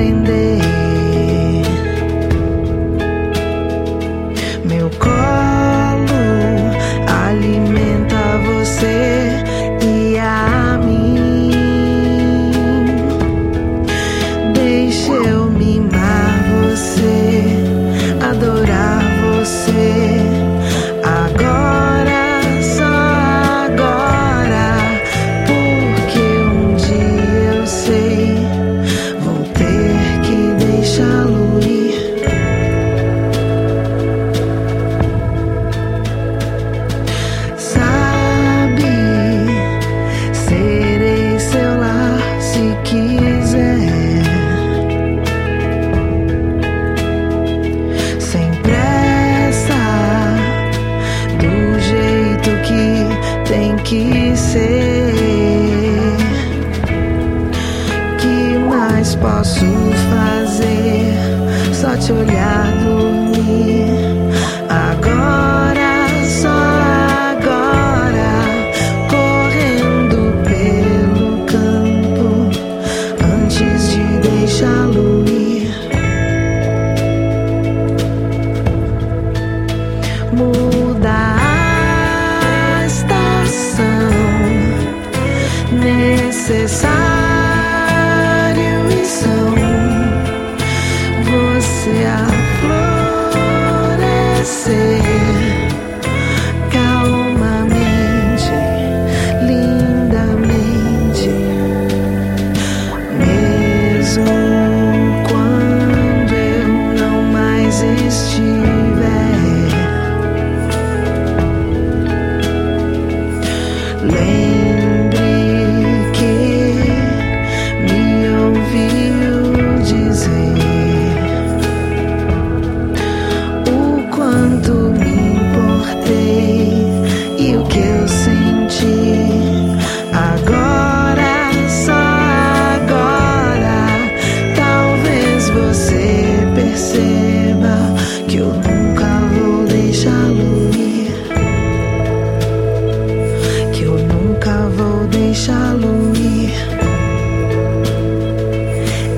getting there. Que ser. Que mais posso fazer? Só te olhar dormir. Agora, só agora, correndo pelo campo antes de deixá-lo ir. This time.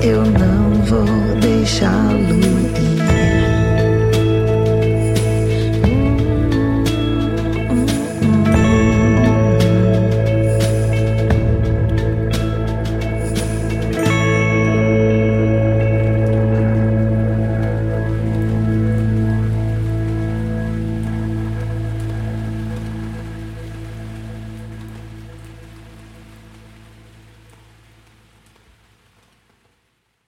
eu não vou deixá-lo.